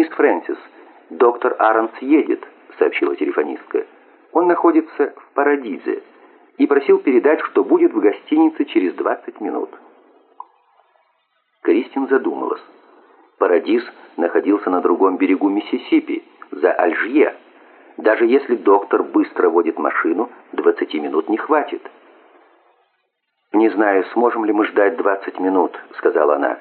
«Мисс Фрэнсис, доктор Аронс едет», — сообщила телефонистка. «Он находится в Парадизе и просил передать, что будет в гостинице через 20 минут». Кристин задумалась. Парадиз находился на другом берегу Миссисипи, за Альжье. Даже если доктор быстро водит машину, 20 минут не хватит. «Не знаю, сможем ли мы ждать 20 минут», — сказала она.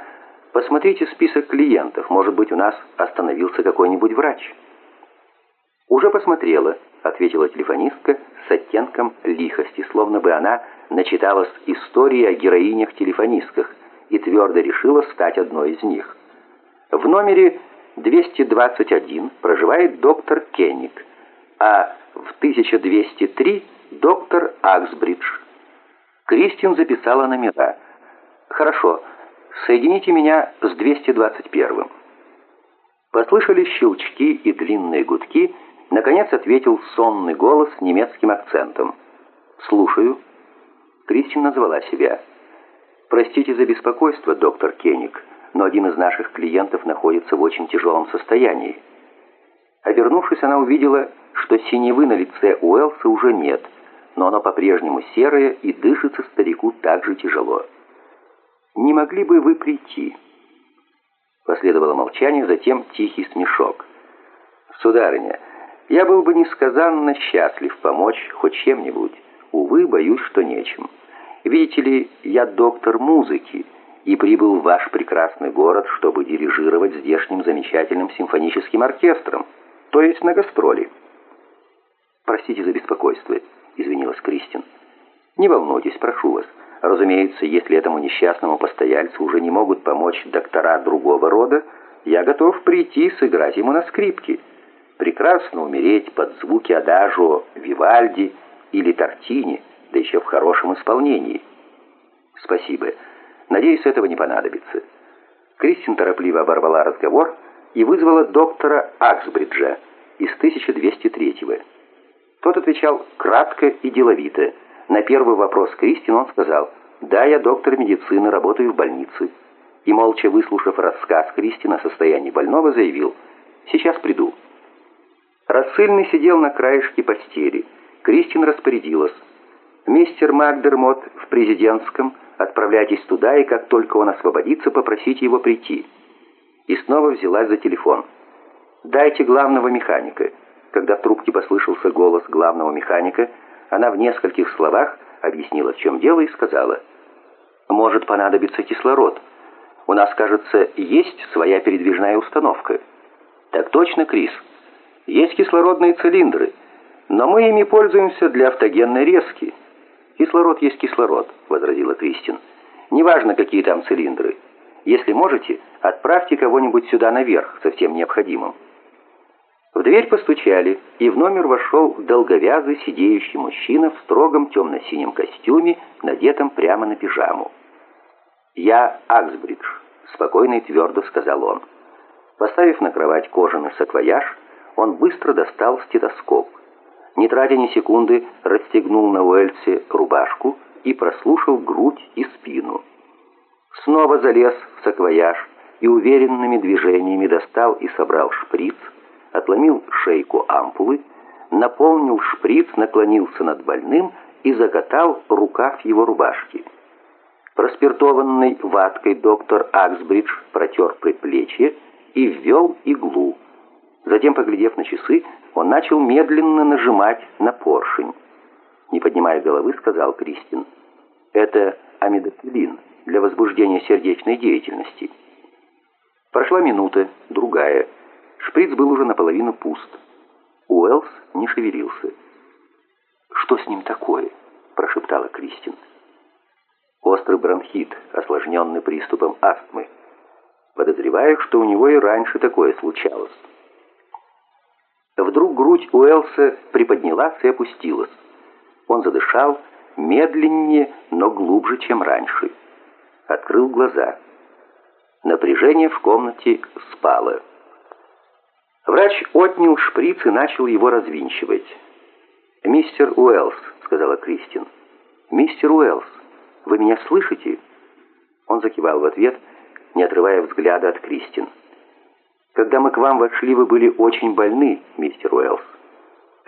«Посмотрите список клиентов. Может быть, у нас остановился какой-нибудь врач». «Уже посмотрела», — ответила телефонистка с оттенком лихости, словно бы она начиталась истории о героинях-телефонистках и твердо решила стать одной из них. В номере 221 проживает доктор Кенник, а в 1203 доктор Аксбридж. Кристин записала номера. «Хорошо, соедините меня с 221-м». Послышались щелчки и длинные гудки. Наконец ответил сонный голос с немецким акцентом. «Слушаю». Кристин назвала себя. «Простите за беспокойство, доктор Кеник, но один из наших клиентов находится в очень тяжелом состоянии». Обернувшись, она увидела, что синевы на лице Уэлса уже нет – но оно по-прежнему серое и дышится старику так же тяжело. «Не могли бы вы прийти?» Последовало молчание, затем тихий смешок. «Сударыня, я был бы несказанно счастлив помочь хоть чем-нибудь. Увы, боюсь, что нечем. Видите ли, я доктор музыки и прибыл в ваш прекрасный город, чтобы дирижировать здешним замечательным симфоническим оркестром, то есть на гастроли. Простите за беспокойство» извинилась Кристин. «Не волнуйтесь, прошу вас. Разумеется, если этому несчастному постояльцу уже не могут помочь доктора другого рода, я готов прийти и сыграть ему на скрипке. Прекрасно умереть под звуки адажио Вивальди или Тортини, да еще в хорошем исполнении». «Спасибо. Надеюсь, этого не понадобится». Кристин торопливо оборвала разговор и вызвала доктора Аксбриджа из 1203-го. Тот отвечал кратко и деловито. На первый вопрос Кристин он сказал, «Да, я доктор медицины, работаю в больнице». И, молча выслушав рассказ Кристина о состоянии больного, заявил, «Сейчас приду». Рассыльный сидел на краешке постели. Кристин распорядилась, «Мистер Макдермот в президентском, отправляйтесь туда, и как только он освободится, попросите его прийти». И снова взялась за телефон. «Дайте главного механика». Когда в трубке послышался голос главного механика, она в нескольких словах объяснила, в чем дело, и сказала, «Может понадобиться кислород. У нас, кажется, есть своя передвижная установка». «Так точно, Крис. Есть кислородные цилиндры, но мы ими пользуемся для автогенной резки». «Кислород есть кислород», — возразила Кристин. «Неважно, какие там цилиндры. Если можете, отправьте кого-нибудь сюда наверх со всем необходимым». В дверь постучали, и в номер вошел долговязый сидеющий мужчина в строгом темно-синем костюме, надетом прямо на пижаму. «Я Аксбридж», — спокойно и твердо сказал он. Поставив на кровать кожаный саквояж, он быстро достал стетоскоп. Не тратя ни секунды, расстегнул на Уэльсе рубашку и прослушал грудь и спину. Снова залез в саквояж и уверенными движениями достал и собрал шприц, отломил шейку ампулы, наполнил шприц, наклонился над больным и закатал рукав его рубашки. Проспиртованный ваткой доктор Аксбридж протер предплечье и ввел иглу. Затем, поглядев на часы, он начал медленно нажимать на поршень. Не поднимая головы, сказал Кристин, «Это амидофилин для возбуждения сердечной деятельности». Прошла минута, другая – Шприц был уже наполовину пуст. Уэллс не шевелился. «Что с ним такое?» – прошептала Кристин. «Острый бронхит, осложненный приступом астмы. Подозреваю, что у него и раньше такое случалось». Вдруг грудь Уэлса приподнялась и опустилась. Он задышал медленнее, но глубже, чем раньше. Открыл глаза. Напряжение в комнате спало. Врач отнял шприц и начал его развинчивать. «Мистер Уэллс», — сказала Кристин. «Мистер Уэллс, вы меня слышите?» Он закивал в ответ, не отрывая взгляда от Кристин. Когда мы к вам вошли, вы были очень больны, мистер Уэлл.